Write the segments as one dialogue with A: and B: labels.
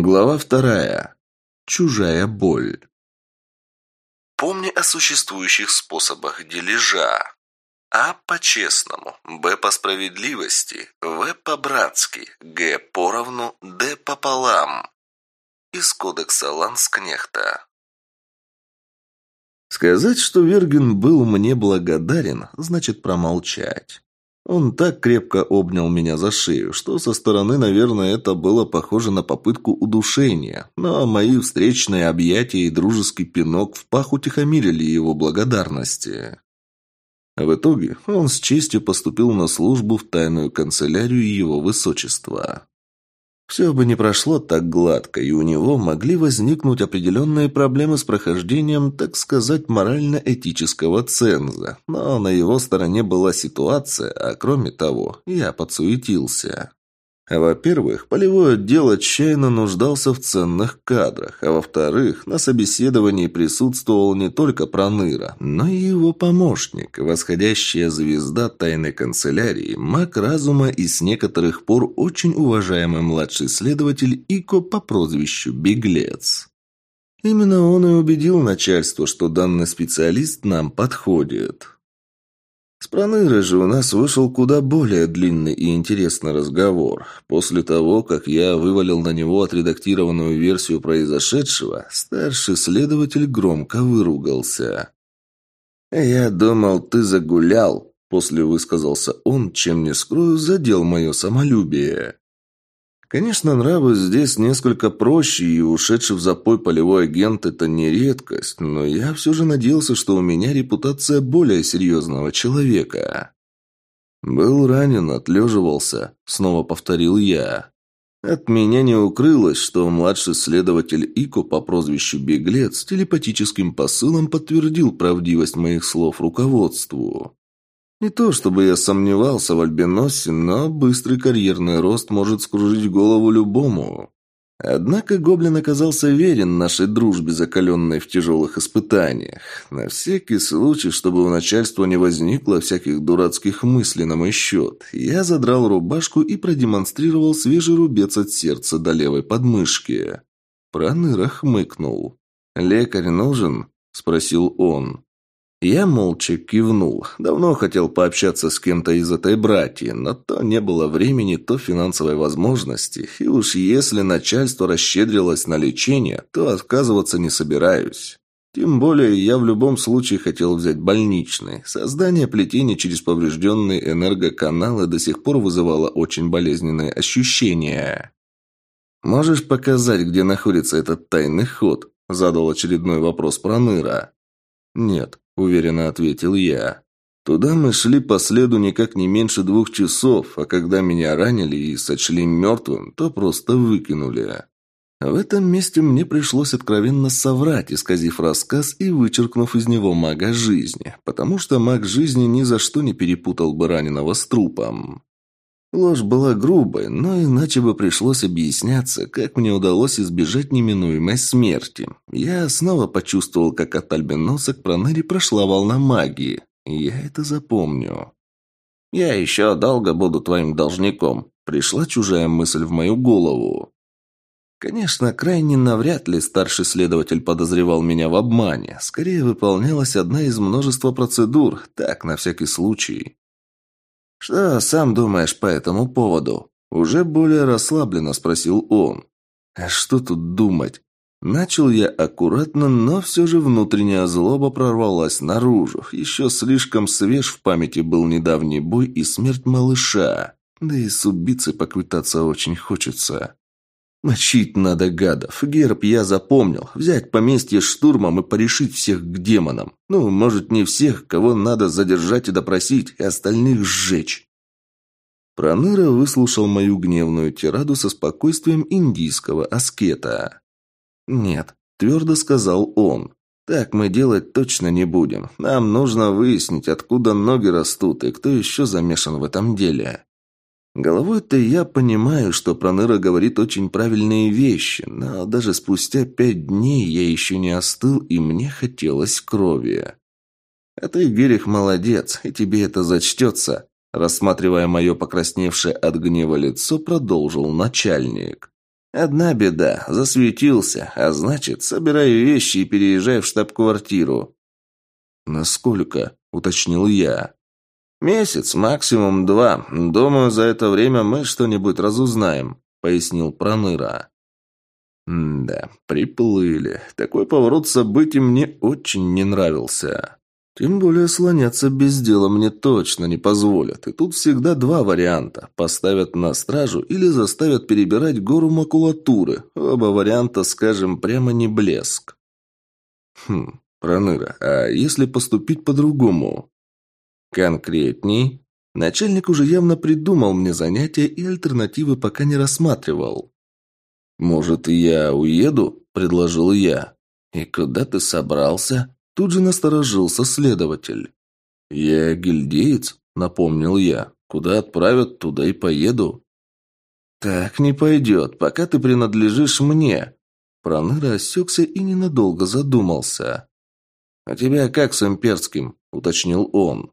A: Глава вторая. Чужая боль. Помни о существующих способах дележа. А по-честному, Б по справедливости, В по-братски, Г поровну, Д пополам. Из кодекса Ланскнехта. Сказать, что Вергин был мне благодарен, значит промолчать. Он так крепко обнял меня за шею, что со стороны, наверное, это было похоже на попытку удушения, но мои встречные объятия и дружеский пинок в пах утихомирили его благодарности. В итоге он с честью поступил на службу в тайную канцелярию его высочества. Все бы не прошло так гладко, и у него могли возникнуть определенные проблемы с прохождением, так сказать, морально-этического ценза. Но на его стороне была ситуация, а кроме того, я подсуетился. Во-первых, полевой отдел отчаянно нуждался в ценных кадрах, а во-вторых, на собеседовании присутствовал не только Проныра, но и его помощник, восходящая звезда тайной канцелярии, маг разума и с некоторых пор очень уважаемый младший следователь Ико по прозвищу Беглец. Именно он и убедил начальство, что данный специалист нам подходит. С Пронырой же у нас вышел куда более длинный и интересный разговор. После того, как я вывалил на него отредактированную версию произошедшего, старший следователь громко выругался. «Я думал, ты загулял», – после высказался он, чем не скрою, задел мое самолюбие. Конечно, нравы здесь несколько проще, и ушедший в запой полевой агент – это не редкость, но я все же надеялся, что у меня репутация более серьезного человека. «Был ранен, отлеживался», – снова повторил я. От меня не укрылось, что младший следователь Ико по прозвищу Беглец телепатическим посылом подтвердил правдивость моих слов руководству. Не то чтобы я сомневался в Альбиносе, но быстрый карьерный рост может скружить голову любому. Однако Гоблин оказался верен нашей дружбе, закаленной в тяжелых испытаниях. На всякий случай, чтобы у начальства не возникло всяких дурацких мыслей на мой счет, я задрал рубашку и продемонстрировал свежий рубец от сердца до левой подмышки. Проныра хмыкнул. «Лекарь нужен?» – спросил он. Я молча кивнул. Давно хотел пообщаться с кем-то из этой братьи, но то не было времени, то финансовой возможности. И уж если начальство расщедрилось на лечение, то отказываться не собираюсь. Тем более я в любом случае хотел взять больничный. Создание плетения через поврежденные энергоканалы до сих пор вызывало очень болезненные ощущения. «Можешь показать, где находится этот тайный ход?» – задал очередной вопрос Проныра. «Нет», – уверенно ответил я. «Туда мы шли по следу никак не меньше двух часов, а когда меня ранили и сочли мертвым, то просто выкинули». В этом месте мне пришлось откровенно соврать, исказив рассказ и вычеркнув из него мага жизни, потому что маг жизни ни за что не перепутал бы раненого с трупом. Ложь была грубой, но иначе бы пришлось объясняться, как мне удалось избежать неминуемой смерти. Я снова почувствовал, как от альбиноса к проныре прошла волна магии. Я это запомню. «Я еще долго буду твоим должником», – пришла чужая мысль в мою голову. Конечно, крайне навряд ли старший следователь подозревал меня в обмане. Скорее, выполнялась одна из множества процедур, так, на всякий случай. «Что сам думаешь по этому поводу?» Уже более расслабленно спросил он. «А что тут думать?» Начал я аккуратно, но все же внутренняя злоба прорвалась наружу. Еще слишком свеж в памяти был недавний бой и смерть малыша. Да и с убийцей поквитаться очень хочется. Мочить надо гадов. Герб я запомнил. Взять поместье штурмом и порешить всех к демонам. Ну, может, не всех, кого надо задержать и допросить, и остальных сжечь. Проныра выслушал мою гневную тираду со спокойствием индийского аскета. «Нет», – твердо сказал он. «Так мы делать точно не будем. Нам нужно выяснить, откуда ноги растут и кто еще замешан в этом деле». Головой-то я понимаю, что Проныра говорит очень правильные вещи, но даже спустя пять дней я еще не остыл, и мне хотелось крови. А ты, Герих, молодец, и тебе это зачтется, рассматривая мое покрасневшее от гнева лицо, продолжил начальник. Одна беда, засветился, а значит, собирай вещи и переезжай в штаб-квартиру. Насколько? уточнил я. Месяц, максимум два. Думаю, за это время мы что-нибудь разузнаем, пояснил Проныра. да, приплыли. Такой поворот событий мне очень не нравился. Тем более слоняться без дела мне точно не позволят. И тут всегда два варианта. Поставят на стражу или заставят перебирать гору макулатуры. Оба варианта, скажем, прямо не блеск. Хм, Проныра, а если поступить по-другому? Конкретней? Начальник уже явно придумал мне занятия и альтернативы пока не рассматривал. «Может, я уеду?» – предложил я. «И куда ты собрался?» Тут же насторожился следователь. «Я гильдеец», — напомнил я. «Куда отправят, туда и поеду». «Так не пойдет, пока ты принадлежишь мне». Проныра осекся и ненадолго задумался. «А тебя как с имперским?» — уточнил он.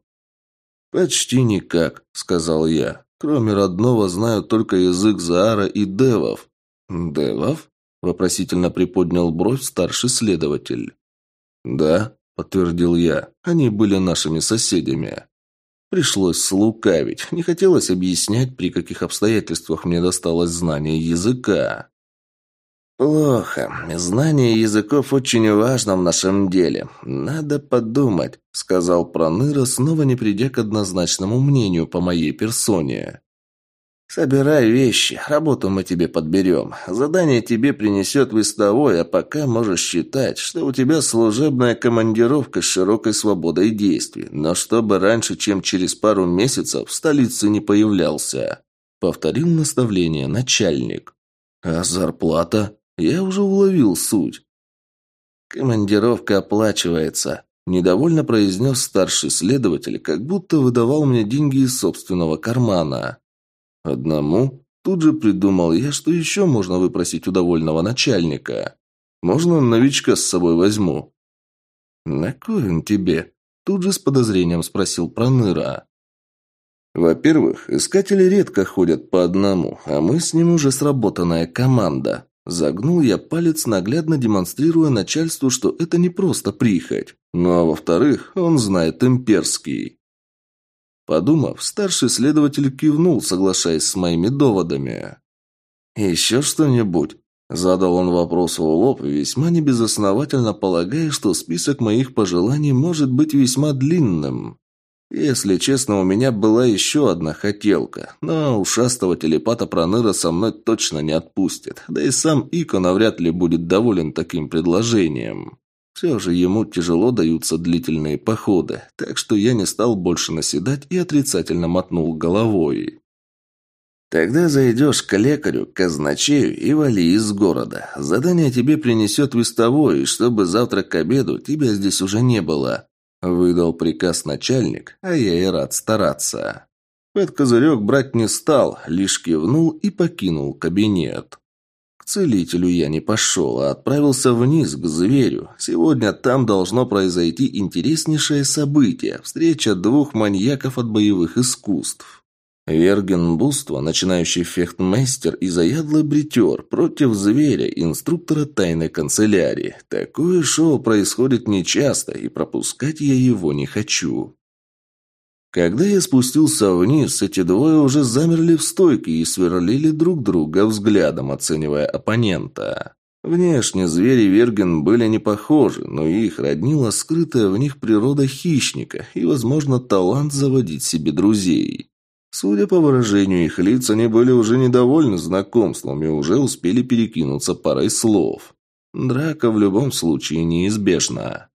A: «Почти никак», — сказал я. «Кроме родного знаю только язык Заара и Девов». «Девов?» — вопросительно приподнял бровь старший следователь. «Да», – подтвердил я, – «они были нашими соседями». Пришлось слукавить. Не хотелось объяснять, при каких обстоятельствах мне досталось знание языка. «Плохо. Знание языков очень важно в нашем деле. Надо подумать», — сказал Проныра, снова не придя к однозначному мнению по моей персоне. «Собирай вещи, работу мы тебе подберем. Задание тебе принесет вестовой, а пока можешь считать, что у тебя служебная командировка с широкой свободой действий, но чтобы раньше, чем через пару месяцев, в столице не появлялся». Повторил наставление начальник. «А зарплата?» Я уже уловил суть. «Командировка оплачивается», – недовольно произнес старший следователь, как будто выдавал мне деньги из собственного кармана. Одному? Тут же придумал я, что еще можно выпросить у довольного начальника. Можно новичка с собой возьму. На кой он тебе? Тут же с подозрением спросил Проныра. Во-первых, искатели редко ходят по одному, а мы с ним уже сработанная команда. Загнул я палец, наглядно демонстрируя начальству, что это не просто прихоть. Ну а во-вторых, он знает имперский. Подумав, старший следователь кивнул, соглашаясь с моими доводами. «Еще что-нибудь?» Задал он вопрос в лоб, весьма небезосновательно полагая, что список моих пожеланий может быть весьма длинным. Если честно, у меня была еще одна хотелка, но ушастого телепата Проныра со мной точно не отпустит, да и сам Ико навряд ли будет доволен таким предложением. Все же ему тяжело даются длительные походы, так что я не стал больше наседать и отрицательно мотнул головой. «Тогда зайдешь к лекарю, к казначею и вали из города. Задание тебе принесет вестовой, чтобы завтра к обеду тебя здесь уже не было», – выдал приказ начальник, а я и рад стараться. Под козырек брать не стал, лишь кивнул и покинул кабинет целителю я не пошел, а отправился вниз, к зверю. Сегодня там должно произойти интереснейшее событие – встреча двух маньяков от боевых искусств. Верген Буство, начинающий фехтмейстер и заядлый бритер, против зверя, инструктора тайной канцелярии. Такое шоу происходит нечасто, и пропускать я его не хочу. Когда я спустился вниз, эти двое уже замерли в стойке и сверлили друг друга взглядом, оценивая оппонента. Внешне звери Верген были не похожи, но их роднила скрытая в них природа хищника и, возможно, талант заводить себе друзей. Судя по выражению их лиц, они были уже недовольны знакомством и уже успели перекинуться парой слов. Драка в любом случае неизбежна.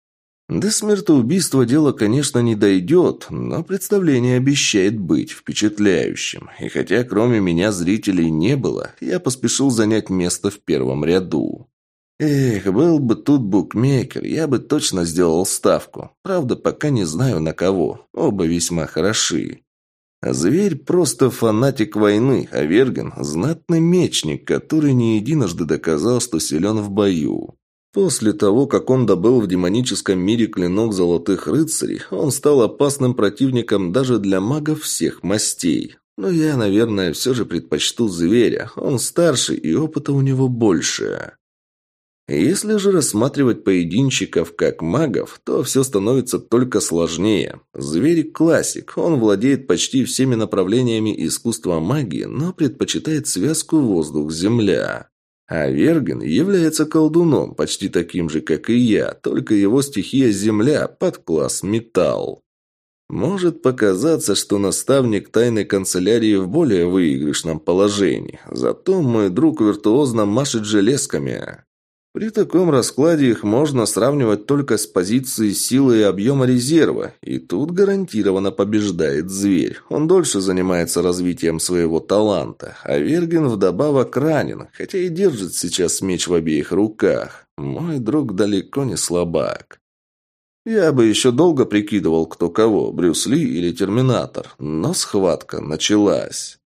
A: До смертоубийства дело, конечно, не дойдет, но представление обещает быть впечатляющим. И хотя кроме меня зрителей не было, я поспешил занять место в первом ряду. Эх, был бы тут букмекер, я бы точно сделал ставку. Правда, пока не знаю на кого. Оба весьма хороши. А зверь просто фанатик войны, а Верген – знатный мечник, который не единожды доказал, что силен в бою. После того, как он добыл в демоническом мире клинок золотых рыцарей, он стал опасным противником даже для магов всех мастей. Но я, наверное, все же предпочту зверя. Он старше и опыта у него больше. Если же рассматривать поединщиков как магов, то все становится только сложнее. Зверь – классик, он владеет почти всеми направлениями искусства магии, но предпочитает связку воздух-земля. А Верген является колдуном, почти таким же, как и я, только его стихия земля под класс металл. Может показаться, что наставник тайной канцелярии в более выигрышном положении, зато мой друг виртуозно машет железками. При таком раскладе их можно сравнивать только с позиции силы и объема резерва, и тут гарантированно побеждает зверь. Он дольше занимается развитием своего таланта, а Верген вдобавок ранен, хотя и держит сейчас меч в обеих руках. Мой друг далеко не слабак. Я бы еще долго прикидывал, кто кого, Брюс Ли или Терминатор, но схватка началась.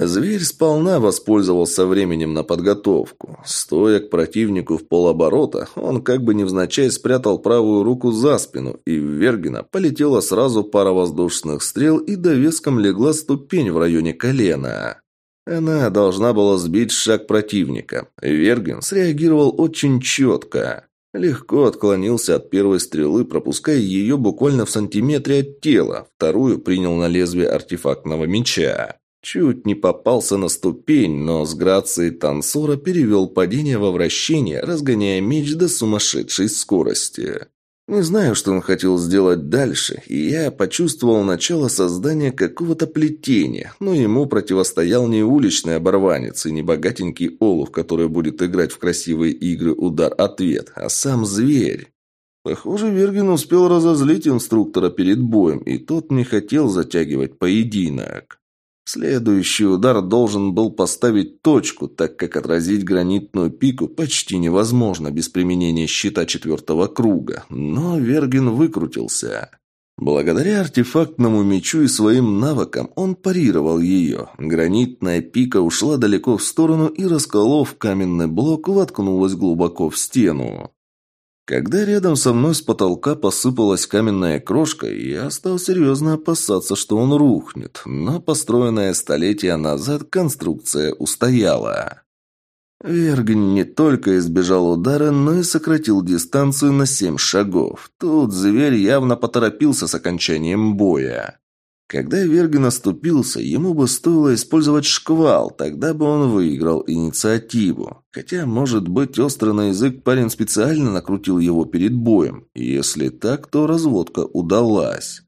A: Зверь сполна воспользовался временем на подготовку. Стоя к противнику в полоборота, он как бы невзначай спрятал правую руку за спину, и в Вергина полетела сразу пара воздушных стрел и довеском легла ступень в районе колена. Она должна была сбить шаг противника. Вергин среагировал очень четко. Легко отклонился от первой стрелы, пропуская ее буквально в сантиметре от тела. Вторую принял на лезвие артефактного меча. Чуть не попался на ступень, но с грацией танцора перевел падение во вращение, разгоняя меч до сумасшедшей скорости. Не знаю, что он хотел сделать дальше, и я почувствовал начало создания какого-то плетения, но ему противостоял не уличный оборванец и не богатенький олух, который будет играть в красивые игры удар-ответ, а сам зверь. Похоже, Вергин успел разозлить инструктора перед боем, и тот не хотел затягивать поединок. Следующий удар должен был поставить точку, так как отразить гранитную пику почти невозможно без применения щита четвертого круга, но Верген выкрутился. Благодаря артефактному мечу и своим навыкам он парировал ее. Гранитная пика ушла далеко в сторону и, расколов каменный блок, воткнулась глубоко в стену. Когда рядом со мной с потолка посыпалась каменная крошка, я стал серьезно опасаться, что он рухнет, но построенная столетия назад конструкция устояла. Вергн не только избежал удара, но и сократил дистанцию на семь шагов. Тут зверь явно поторопился с окончанием боя. Когда Верген оступился, ему бы стоило использовать шквал, тогда бы он выиграл инициативу. Хотя, может быть, острый на язык парень специально накрутил его перед боем. Если так, то разводка удалась.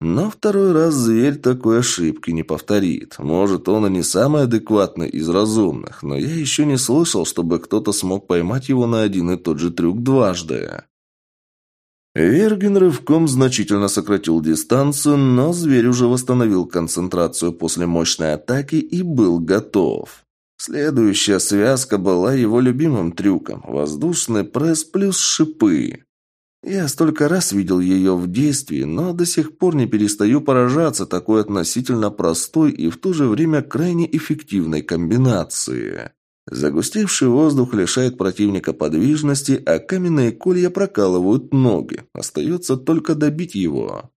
A: Но второй раз зверь такой ошибки не повторит. Может, он и не самый адекватный из разумных, но я еще не слышал, чтобы кто-то смог поймать его на один и тот же трюк дважды. Верген рывком значительно сократил дистанцию, но зверь уже восстановил концентрацию после мощной атаки и был готов. Следующая связка была его любимым трюком – воздушный пресс плюс шипы. Я столько раз видел ее в действии, но до сих пор не перестаю поражаться такой относительно простой и в то же время крайне эффективной комбинации. Загустевший воздух лишает противника подвижности, а каменные колья прокалывают ноги. Остается только добить его.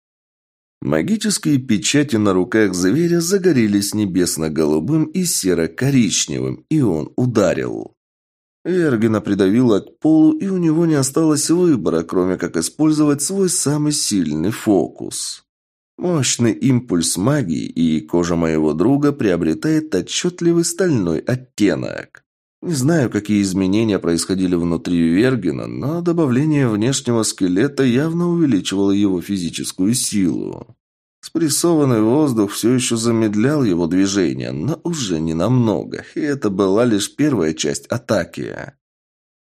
A: Магические печати на руках зверя загорелись небесно-голубым и серо-коричневым, и он ударил. Вергина придавила к полу, и у него не осталось выбора, кроме как использовать свой самый сильный фокус. Мощный импульс магии, и кожа моего друга приобретает отчетливый стальной оттенок. Не знаю, какие изменения происходили внутри Вергена, но добавление внешнего скелета явно увеличивало его физическую силу. Спрессованный воздух все еще замедлял его движение, но уже не намного, и это была лишь первая часть атаки.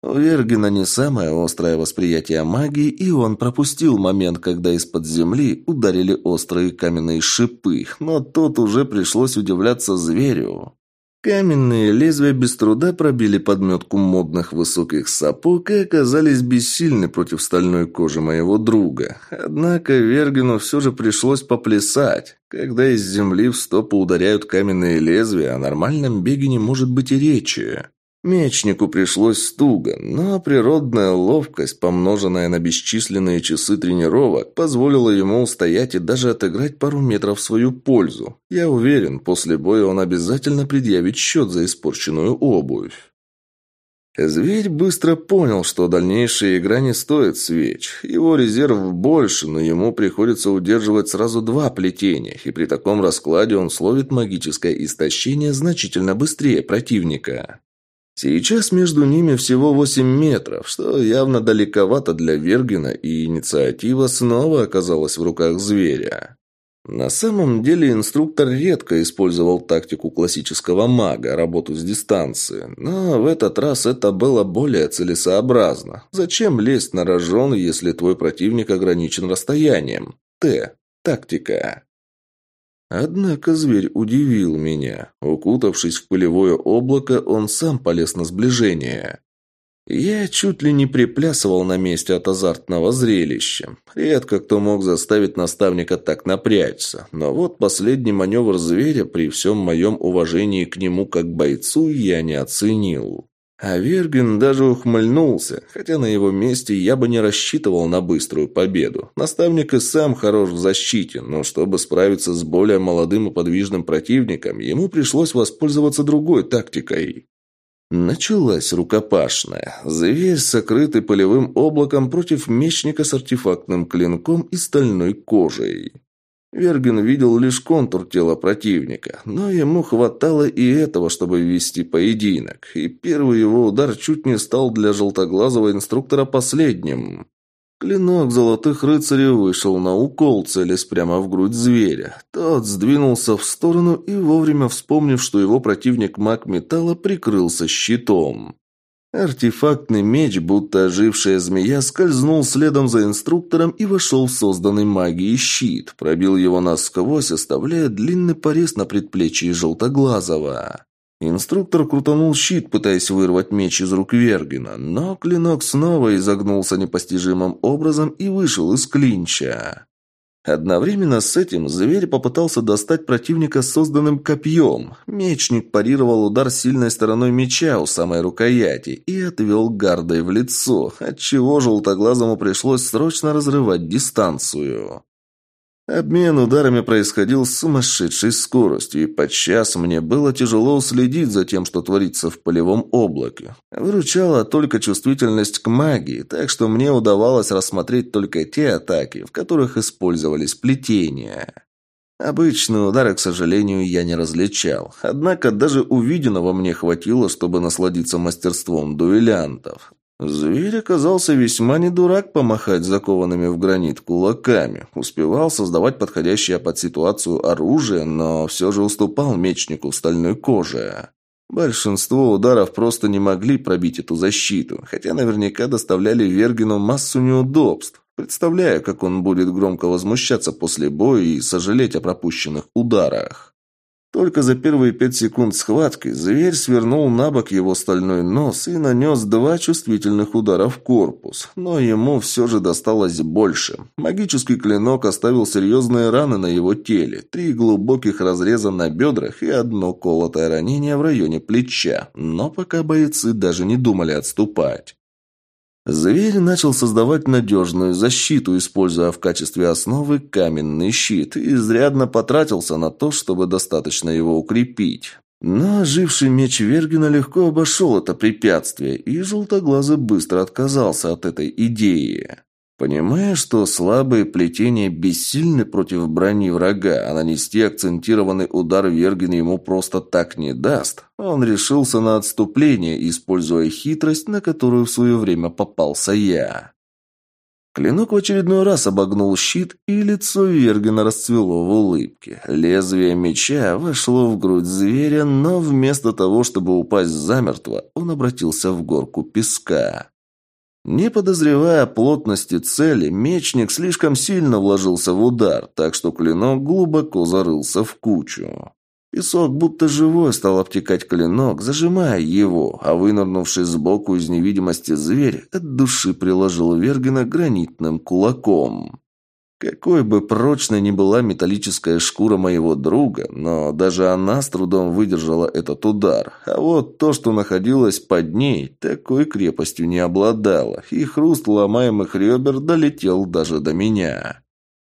A: У Вергина не самое острое восприятие магии, и он пропустил момент, когда из-под земли ударили острые каменные шипы, но тут уже пришлось удивляться зверю. Каменные лезвия без труда пробили подметку модных высоких сапог и оказались бессильны против стальной кожи моего друга. Однако Вергину все же пришлось поплясать. Когда из земли в стопу ударяют каменные лезвия, о нормальном беге не может быть и речи. Мечнику пришлось туго, но природная ловкость, помноженная на бесчисленные часы тренировок, позволила ему устоять и даже отыграть пару метров в свою пользу. Я уверен, после боя он обязательно предъявит счет за испорченную обувь. Зверь быстро понял, что дальнейшая игра не стоит свеч. Его резерв больше, но ему приходится удерживать сразу два плетения, и при таком раскладе он словит магическое истощение значительно быстрее противника. Сейчас между ними всего 8 метров, что явно далековато для Вергина, и инициатива снова оказалась в руках зверя. На самом деле инструктор редко использовал тактику классического мага, работу с дистанции, но в этот раз это было более целесообразно. Зачем лезть на рожон, если твой противник ограничен расстоянием? Т. Тактика. Однако зверь удивил меня. Укутавшись в пылевое облако, он сам полез на сближение. Я чуть ли не приплясывал на месте от азартного зрелища. Редко кто мог заставить наставника так напрячься. Но вот последний маневр зверя при всем моем уважении к нему как бойцу я не оценил. А Вергин даже ухмыльнулся, хотя на его месте я бы не рассчитывал на быструю победу. Наставник и сам хорош в защите, но чтобы справиться с более молодым и подвижным противником, ему пришлось воспользоваться другой тактикой. Началась рукопашная. Зверь, сокрытый полевым облаком против мечника с артефактным клинком и стальной кожей. Верген видел лишь контур тела противника, но ему хватало и этого, чтобы ввести поединок, и первый его удар чуть не стал для желтоглазого инструктора последним. Клинок золотых рыцарей вышел на укол, целясь прямо в грудь зверя. Тот сдвинулся в сторону и, вовремя вспомнив, что его противник маг металла, прикрылся щитом. Артефактный меч, будто ожившая змея, скользнул следом за инструктором и вошел в созданный магией щит, пробил его насквозь, оставляя длинный порез на предплечье желтоглазого. Инструктор крутанул щит, пытаясь вырвать меч из рук Вергина, но клинок снова изогнулся непостижимым образом и вышел из клинча. Одновременно с этим зверь попытался достать противника созданным копьем. Мечник парировал удар сильной стороной меча у самой рукояти и отвел гардой в лицо, отчего желтоглазому пришлось срочно разрывать дистанцию. Обмен ударами происходил с сумасшедшей скоростью, и подчас мне было тяжело следить за тем, что творится в полевом облаке. Выручала только чувствительность к магии, так что мне удавалось рассмотреть только те атаки, в которых использовались плетения. Обычные удары, к сожалению, я не различал. Однако даже увиденного мне хватило, чтобы насладиться мастерством дуэлянтов. Зверь оказался весьма не дурак помахать закованными в гранит кулаками. Успевал создавать подходящее под ситуацию оружие, но все же уступал мечнику в стальной коже. Большинство ударов просто не могли пробить эту защиту, хотя наверняка доставляли Вергину массу неудобств. Представляю, как он будет громко возмущаться после боя и сожалеть о пропущенных ударах. Только за первые пять секунд схватки зверь свернул на бок его стальной нос и нанес два чувствительных удара в корпус, но ему все же досталось больше. Магический клинок оставил серьезные раны на его теле, три глубоких разреза на бедрах и одно колотое ранение в районе плеча, но пока бойцы даже не думали отступать. Зверь начал создавать надежную защиту, используя в качестве основы каменный щит, и изрядно потратился на то, чтобы достаточно его укрепить. Но оживший меч Вергина легко обошел это препятствие, и Желтоглазый быстро отказался от этой идеи. Понимая, что слабые плетения бессильны против брони врага, а нанести акцентированный удар Вергин ему просто так не даст, он решился на отступление, используя хитрость, на которую в свое время попался я. Клинок в очередной раз обогнул щит, и лицо Вергина расцвело в улыбке. Лезвие меча вошло в грудь зверя, но вместо того, чтобы упасть замертво, он обратился в горку песка. Не подозревая плотности цели, мечник слишком сильно вложился в удар, так что клинок глубоко зарылся в кучу. Песок будто живой стал обтекать клинок, зажимая его, а вынырнувший сбоку из невидимости зверь от души приложил Вергина гранитным кулаком. Какой бы прочной ни была металлическая шкура моего друга, но даже она с трудом выдержала этот удар. А вот то, что находилось под ней, такой крепостью не обладало, и хруст ломаемых ребер долетел даже до меня.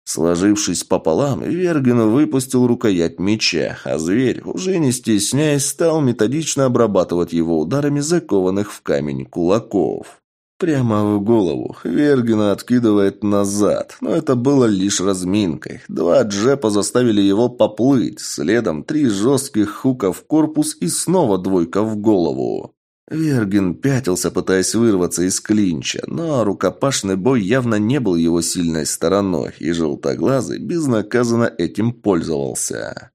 A: Сложившись пополам, Верген выпустил рукоять меча, а зверь, уже не стесняясь, стал методично обрабатывать его ударами закованных в камень кулаков. Прямо в голову. Вергина откидывает назад, но это было лишь разминкой. Два джепа заставили его поплыть, следом три жестких хука в корпус и снова двойка в голову. Вергин пятился, пытаясь вырваться из клинча, но рукопашный бой явно не был его сильной стороной, и желтоглазый безнаказанно этим пользовался.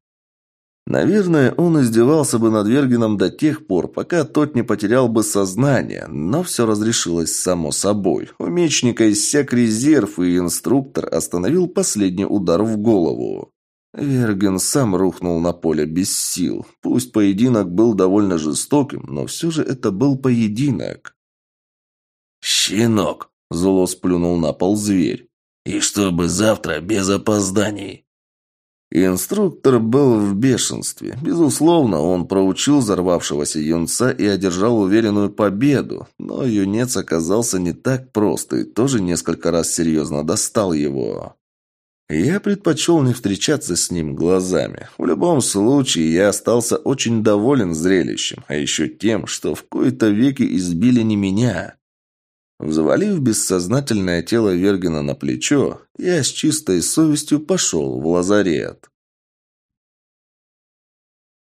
A: Наверное, он издевался бы над Вергином до тех пор, пока тот не потерял бы сознание, но все разрешилось само собой. У мечника иссяк резерв, и инструктор остановил последний удар в голову. Верген сам рухнул на поле без сил. Пусть поединок был довольно жестоким, но все же это был поединок.
B: «Щенок!» – зло сплюнул на пол зверь. «И чтобы завтра без опозданий!»
A: Инструктор был в бешенстве. Безусловно, он проучил взорвавшегося юнца и одержал уверенную победу, но юнец оказался не так прост и тоже несколько раз серьезно достал его. Я предпочел не встречаться с ним глазами. В любом случае, я остался очень доволен зрелищем, а еще тем, что в кои-то веки избили не меня. Взвалив бессознательное тело Вергина на плечо, я с чистой совестью пошел в лазарет.